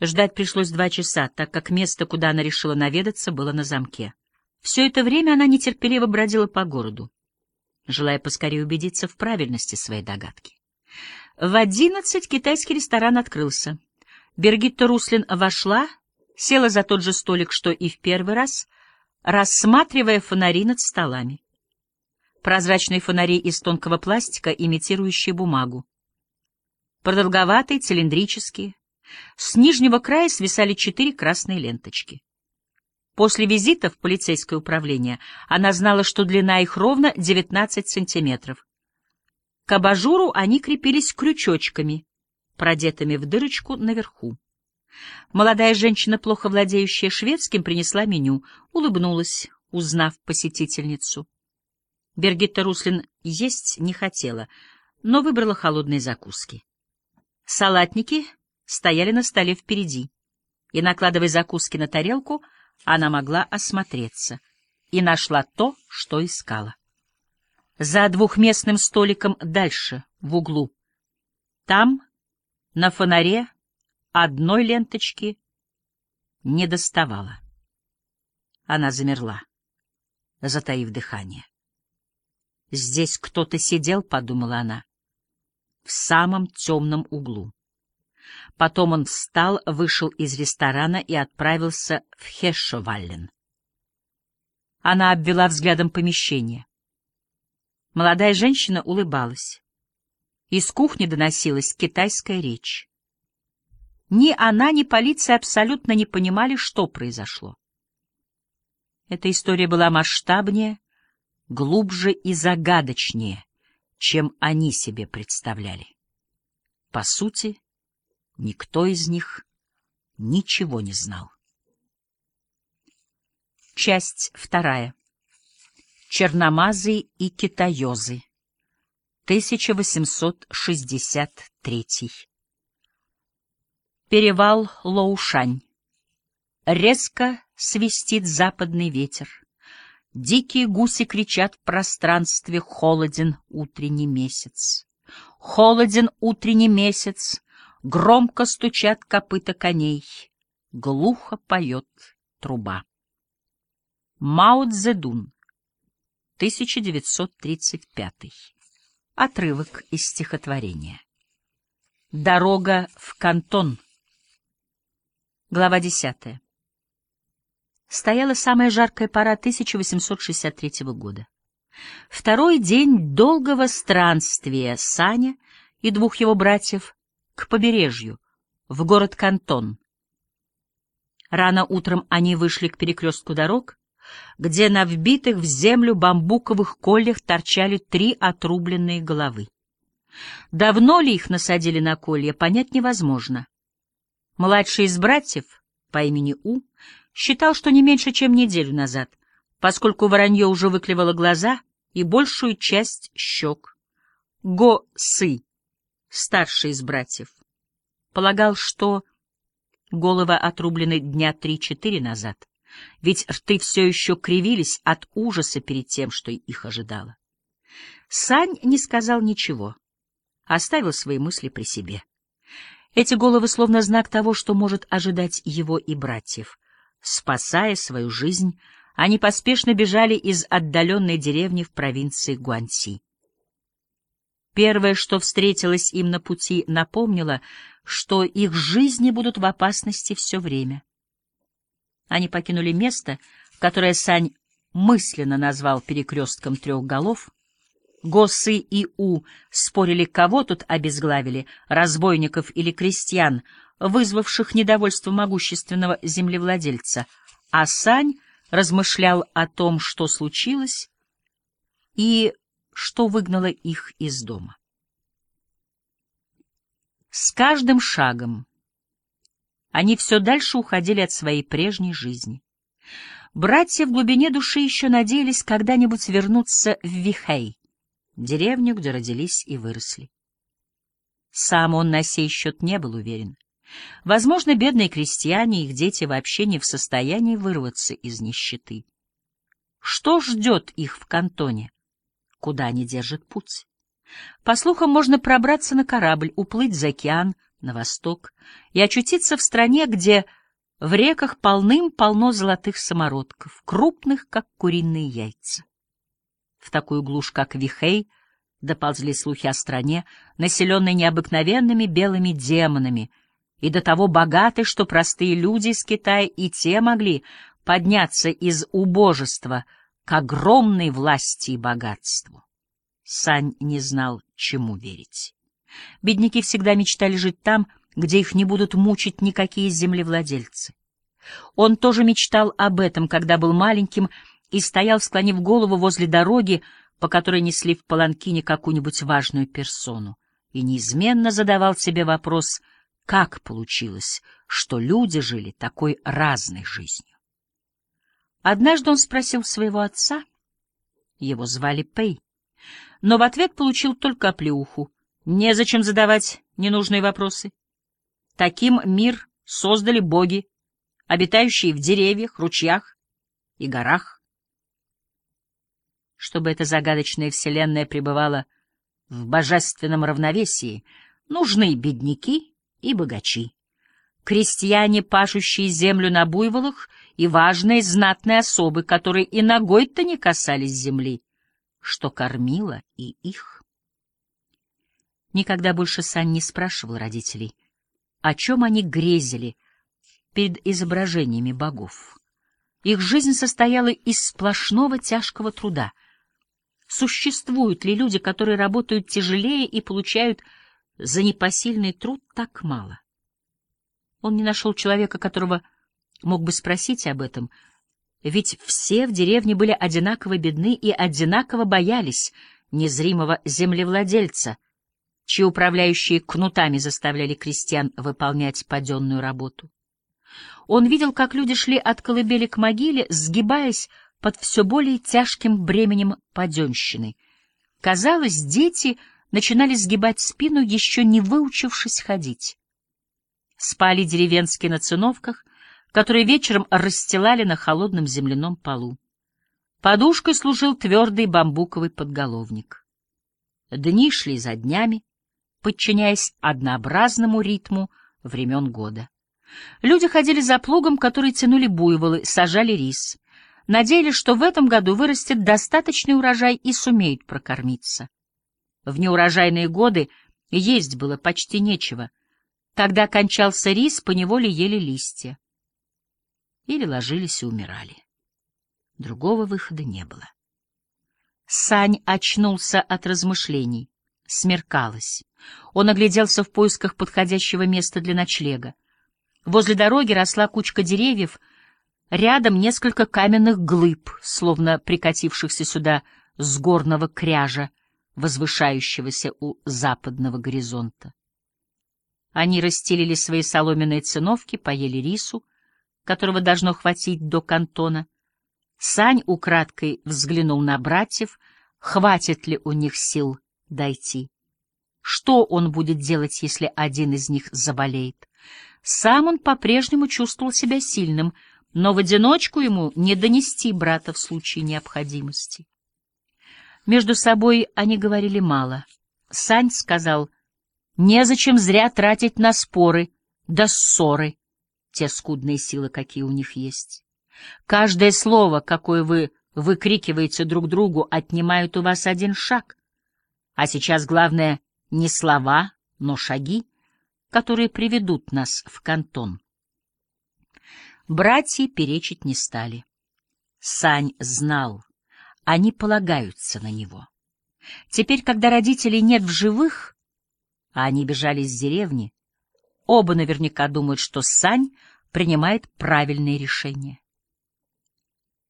Ждать пришлось два часа, так как место, куда она решила наведаться, было на замке. Все это время она нетерпеливо бродила по городу, желая поскорее убедиться в правильности своей догадки. В одиннадцать китайский ресторан открылся. Бергитта Руслин вошла, села за тот же столик, что и в первый раз, рассматривая фонари над столами. Прозрачные фонари из тонкого пластика, имитирующие бумагу. Продолговатые, цилиндрические. С нижнего края свисали четыре красные ленточки. После визита в полицейское управление она знала, что длина их ровно 19 сантиметров. К абажуру они крепились крючочками, продетыми в дырочку наверху. Молодая женщина, плохо владеющая шведским, принесла меню, улыбнулась, узнав посетительницу. Бергитта Руслин есть не хотела, но выбрала холодные закуски. Салатники стояли на столе впереди, и, накладывая закуски на тарелку, она могла осмотреться и нашла то, что искала. За двухместным столиком дальше, в углу. Там, на фонаре, одной ленточки не доставала. Она замерла, затаив дыхание. «Здесь кто-то сидел», — подумала она, — «в самом темном углу». Потом он встал, вышел из ресторана и отправился в Хешоваллен. Она обвела взглядом помещение. Молодая женщина улыбалась. Из кухни доносилась китайская речь. Ни она, ни полиция абсолютно не понимали, что произошло. Эта история была масштабнее, глубже и загадочнее, чем они себе представляли. По сути, Никто из них ничего не знал. Часть вторая. Черномазы и китаёзы. 1863. Перевал Лоушань. Резко свистит западный ветер. Дикие гуси кричат в пространстве «Холоден утренний месяц». Холоден утренний месяц, Громко стучат копыта коней, глухо поет труба. Мао Цзэдун, 1935. Отрывок из стихотворения. Дорога в Кантон. Глава 10. Стояла самая жаркая пора 1863 года. Второй день долгого странствия Саня и двух его братьев к побережью, в город Кантон. Рано утром они вышли к перекрестку дорог, где на вбитых в землю бамбуковых кольях торчали три отрубленные головы. Давно ли их насадили на колья, понять невозможно. Младший из братьев, по имени У, считал, что не меньше, чем неделю назад, поскольку воронье уже выклевало глаза и большую часть щек. Го-сы старший из братьев, полагал, что головы отрублены дня три-четыре назад, ведь рты все еще кривились от ужаса перед тем, что их ожидало. Сань не сказал ничего, оставил свои мысли при себе. Эти головы словно знак того, что может ожидать его и братьев. Спасая свою жизнь, они поспешно бежали из отдаленной деревни в провинции Гуанси. Первое, что встретилось им на пути, напомнило, что их жизни будут в опасности все время. Они покинули место, которое Сань мысленно назвал перекрестком трех голов. Госы и У спорили, кого тут обезглавили, разбойников или крестьян, вызвавших недовольство могущественного землевладельца, а Сань размышлял о том, что случилось, и что выгнало их из дома. С каждым шагом они все дальше уходили от своей прежней жизни. Братья в глубине души еще надеялись когда-нибудь вернуться в Вихей, деревню, где родились и выросли. Сам он на сей счет не был уверен. Возможно, бедные крестьяне и их дети вообще не в состоянии вырваться из нищеты. Что ждет их в кантоне? Куда они держат путь. По слухам, можно пробраться на корабль, уплыть за океан, на восток и очутиться в стране, где в реках полным-полно золотых самородков, крупных, как куриные яйца. В такую глушь, как Вихей, доползли слухи о стране, населенной необыкновенными белыми демонами, и до того богатой, что простые люди из Китая и те могли подняться из убожества к огромной власти и богатству. Сань не знал, чему верить. Бедняки всегда мечтали жить там, где их не будут мучить никакие землевладельцы. Он тоже мечтал об этом, когда был маленьким и стоял, склонив голову возле дороги, по которой несли в паланкине какую-нибудь важную персону, и неизменно задавал себе вопрос, как получилось, что люди жили такой разной жизнью. Однажды он спросил своего отца, его звали Пэй, но в ответ получил только оплеуху. Незачем задавать ненужные вопросы. Таким мир создали боги, обитающие в деревьях, ручьях и горах. Чтобы эта загадочная вселенная пребывала в божественном равновесии, нужны бедняки и богачи, крестьяне, пашущие землю на буйволах, и важные знатные особы, которые и ногой-то не касались земли, что кормило и их. Никогда больше Сань не спрашивал родителей — о чем они грезили перед изображениями богов. Их жизнь состояла из сплошного тяжкого труда. Существуют ли люди, которые работают тяжелее и получают за непосильный труд так мало? Он не нашел человека, которого мог бы спросить об этом, ведь все в деревне были одинаково бедны и одинаково боялись незримого землевладельца, чьи управляющие кнутами заставляли крестьян выполнять паденную работу. Он видел, как люди шли от колыбели к могиле, сгибаясь под все более тяжким бременем паденщины. Казалось, дети начинали сгибать спину, еще не выучившись ходить. Спали деревенские на циновках, которые вечером расстилали на холодном земляном полу. Подушкой служил твердый бамбуковый подголовник. Дни шли за днями, подчиняясь однообразному ритму времен года. Люди ходили за плугом, который тянули буйволы, сажали рис. Надеялись, что в этом году вырастет достаточный урожай и сумеют прокормиться. В неурожайные годы есть было почти нечего. Когда кончался рис, поневоле ели листья. Или ложились и умирали. Другого выхода не было. Сань очнулся от размышлений. Смеркалось. Он огляделся в поисках подходящего места для ночлега. Возле дороги росла кучка деревьев, рядом несколько каменных глыб, словно прикатившихся сюда с горного кряжа, возвышающегося у западного горизонта. Они расстелили свои соломенные циновки, поели рису, которого должно хватить до кантона. Сань украдкой взглянул на братьев, хватит ли у них сил дойти. Что он будет делать, если один из них заболеет? Сам он по-прежнему чувствовал себя сильным, но в одиночку ему не донести брата в случае необходимости. Между собой они говорили мало. Сань сказал, «Незачем зря тратить на споры, да ссоры, те скудные силы, какие у них есть. Каждое слово, какое вы выкрикиваете друг другу, отнимает у вас один шаг. А сейчас главное не слова, но шаги, которые приведут нас в кантон. Братья перечить не стали. Сань знал, они полагаются на него. Теперь, когда родителей нет в живых, а они бежали из деревни, оба наверняка думают, что Сань принимает правильные решения.